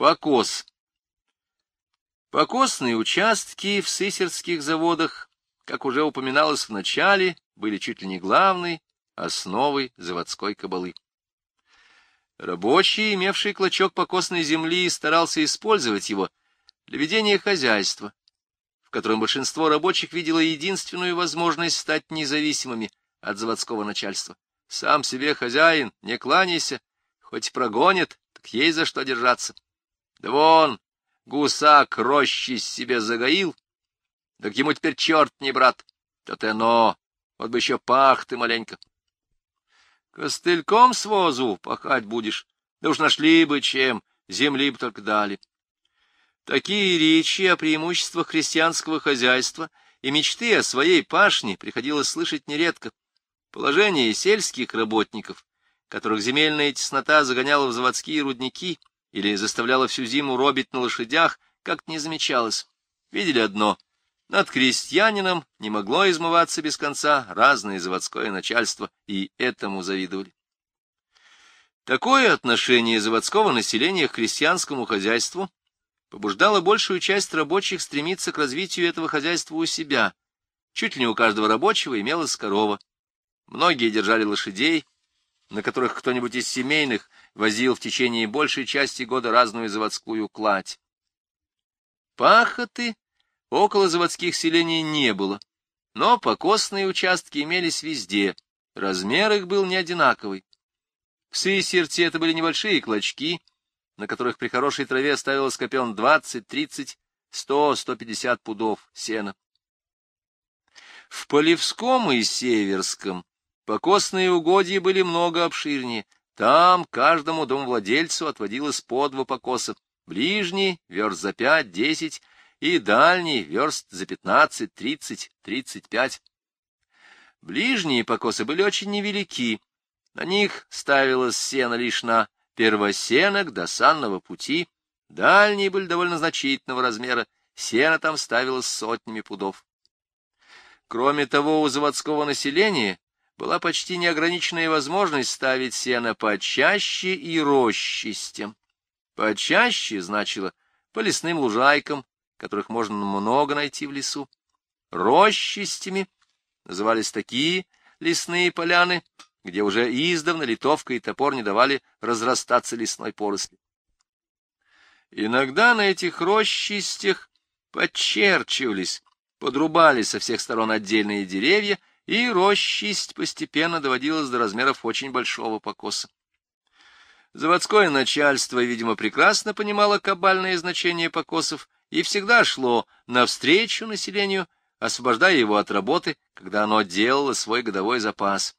Покос. Покосные участки в сысерских заводах, как уже упоминалось в начале, были чуть ли не главной основой заводской кабалы. Рабочий, имевший клочок покосной земли, старался использовать его для ведения хозяйства, в котором большинство рабочих видело единственную возможность стать независимыми от заводского начальства. Сам себе хозяин, не кланяйся, хоть прогонит, так есть за что держаться. Да вон, гусак рощи себе загаил, так ему теперь черт не брат, то-то оно, вот бы еще пах ты маленько. Костыльком с возу пахать будешь, да уж нашли бы чем, земли бы только дали. Такие речи о преимуществах крестьянского хозяйства и мечты о своей пашне приходилось слышать нередко. Положение сельских работников, которых земельная теснота загоняла в заводские рудники, или заставляла всю зиму робить на лошадях, как-то не замечалось. Видели одно — над крестьянином не могло измываться без конца разное заводское начальство, и этому завидовали. Такое отношение заводского населения к крестьянскому хозяйству побуждало большую часть рабочих стремиться к развитию этого хозяйства у себя. Чуть ли не у каждого рабочего имелась корова. Многие держали лошадей, на которых кто-нибудь из семейных возил в течение большей части года разную заводскую кладь. Пахоты около заводских селений не было, но покосные участки имелись везде, размер их был не одинаковый. В Сысерте это были небольшие клочки, на которых при хорошей траве ставилось копен 20, 30, 100, 150 пудов сена. В Полевском и Северском покосные угодья были много обширнее — там каждому домовладельцу отводилось по два покоса, ближний — верст за пять, десять, и дальний — верст за пятнадцать, тридцать, тридцать пять. Ближние покосы были очень невелики, на них ставилось сено лишь на первосенок до санного пути, дальние были довольно значительного размера, сено там ставилось сотнями пудов. Кроме того, у заводского населения была почти неограниченная возможность ставить сено почаще и рощистем. Почаще значило по лесным лужайкам, которых можно много найти в лесу. Рощистями назывались такие лесные поляны, где уже издавна литовка и топор не давали разрастаться лесной поросли. Иногда на этих рощистях подчерчивались, подрубали со всех сторон отдельные деревья и рощисть постепенно доводилась до размеров очень большого покоса. Заводское начальство, видимо, прекрасно понимало кабальное значение покосов и всегда шло навстречу населению, освобождая его от работы, когда оно делало свой годовой запас.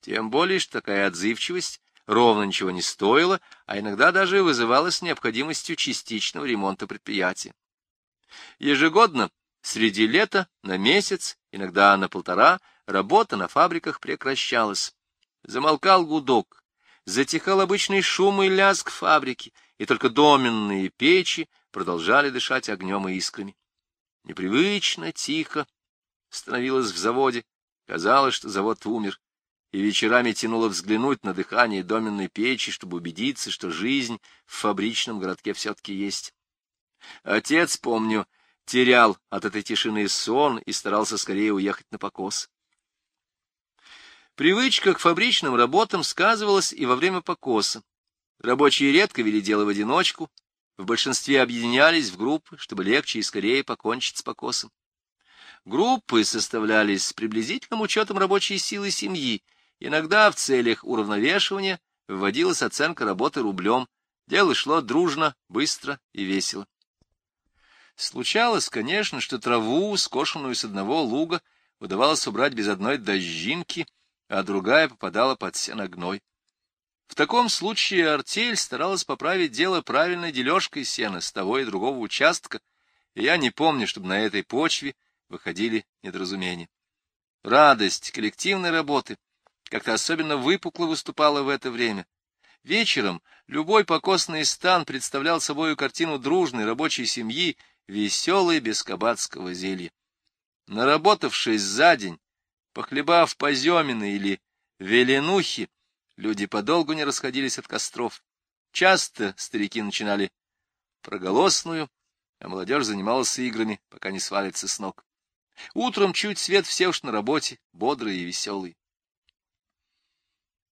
Тем более, что такая отзывчивость ровно ничего не стоила, а иногда даже вызывалась необходимостью частичного ремонта предприятия. Ежегодно, среди лета, на месяц, иногда на полтора, работа на фабриках прекращалась. Замолкал гудок, затихал обычный шум и лязг фабрики, и только доменные печи продолжали дышать огнем и искрами. Непривычно, тихо становилось в заводе, казалось, что завод умер, и вечерами тянуло взглянуть на дыхание доменной печи, чтобы убедиться, что жизнь в фабричном городке все-таки есть. Отец, помню, терял от этой тишины сон и старался скорее уехать на покос. Привычка к фабричным работам сказывалась и во время покоса. Рабочие редко вели дело в одиночку, в большинстве объединялись в группы, чтобы легче и скорее покончить с покосом. Группы составлялись с приблизительным учетом рабочей силы семьи, иногда в целях уравновешивания вводилась оценка работы рублем, дело шло дружно, быстро и весело. Случалось, конечно, что траву, скошенную с одного луга, удавалось убрать без одной дождинки, а другая попадала под сеногной. В таком случае артель старалась поправить дело правильной дележкой сена с того и другого участка, и я не помню, чтобы на этой почве выходили недоразумения. Радость коллективной работы как-то особенно выпукло выступала в это время. Вечером любой покосный стан представлял собою картину дружной рабочей семьи, веселой без кабацкого зелья. Наработавшись за день, Похлебав поземины или веленухи, люди подолгу не расходились от костров. Часто старики начинали проголосную, а молодежь занималась играми, пока не свалится с ног. Утром чуть свет все уж на работе, бодрые и веселые.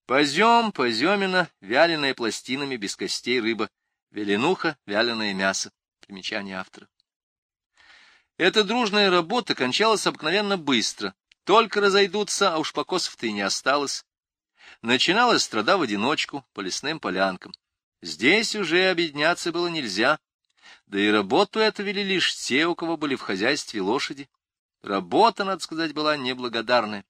Позем, поземина, вяленая пластинами без костей рыба, веленуха, вяленое мясо. Примечание автора. Эта дружная работа кончалась обыкновенно быстро. Только разойдутся, а уж покосов-то и не осталось. Начиналась страда в одиночку, по лесным полянкам. Здесь уже объединяться было нельзя. Да и работу эту вели лишь те, у кого были в хозяйстве лошади. Работа, надо сказать, была неблагодарная.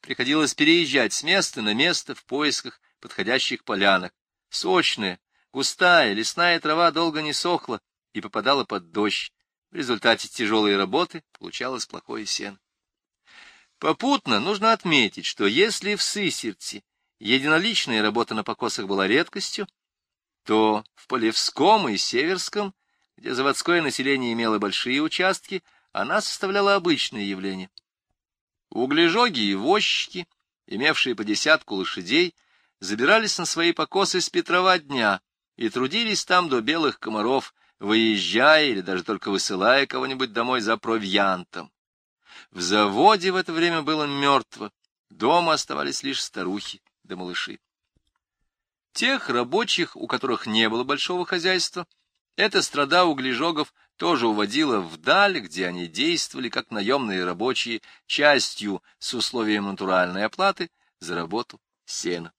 Приходилось переезжать с места на место в поисках подходящих полянок. Сочная, густая, лесная трава долго не сохла и попадала под дождь. В результате тяжелой работы получалось плохое сено. Попутно нужно отметить, что если в Сысерти единоличная работа на покосах была редкостью, то в Полевском и Северском, где заводское население имело большие участки, она составляла обычное явление. Углежоги и возчики, имевшие по десятку лошадей, забирались на свои покосы с Петрова дня и трудились там до белых комаров, выезжая или даже только высылая кого-нибудь домой за провиантом. В заводе в это время было мертво, дома оставались лишь старухи да малыши. Тех рабочих, у которых не было большого хозяйства, эта страда углежогов тоже уводила вдаль, где они действовали как наемные рабочие, частью с условием натуральной оплаты за работу сена.